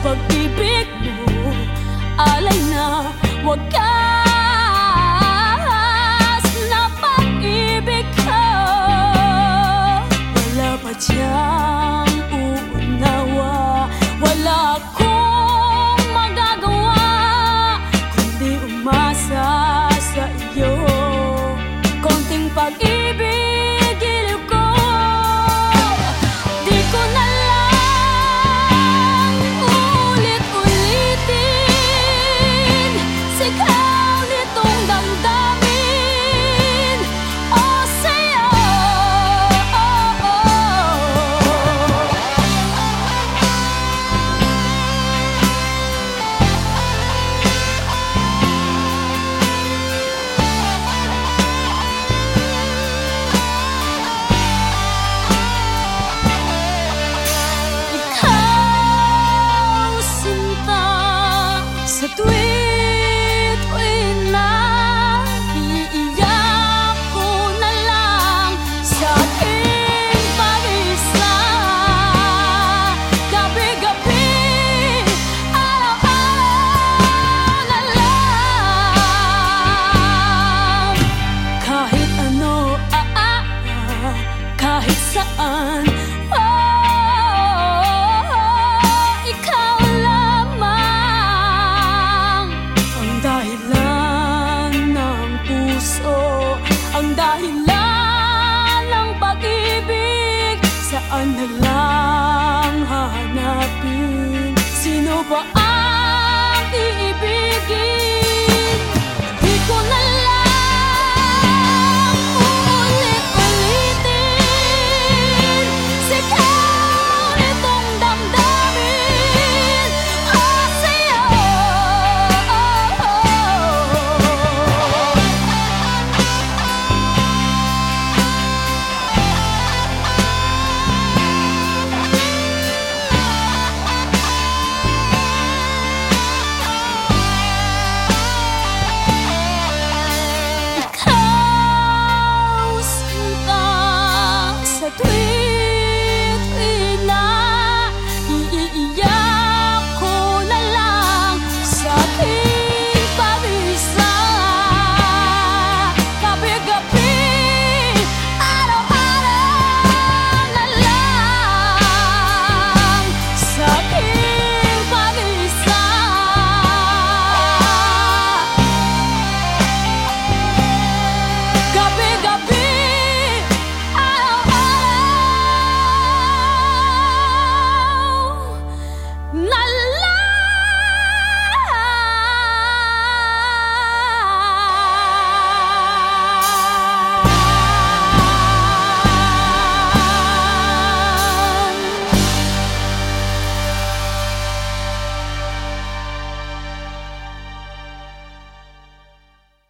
pag-ibig mo. Alay na, huwag ka The. twist. puso ang dahilan ng pag-ibig Saan na lang hanapin? Sino ba ang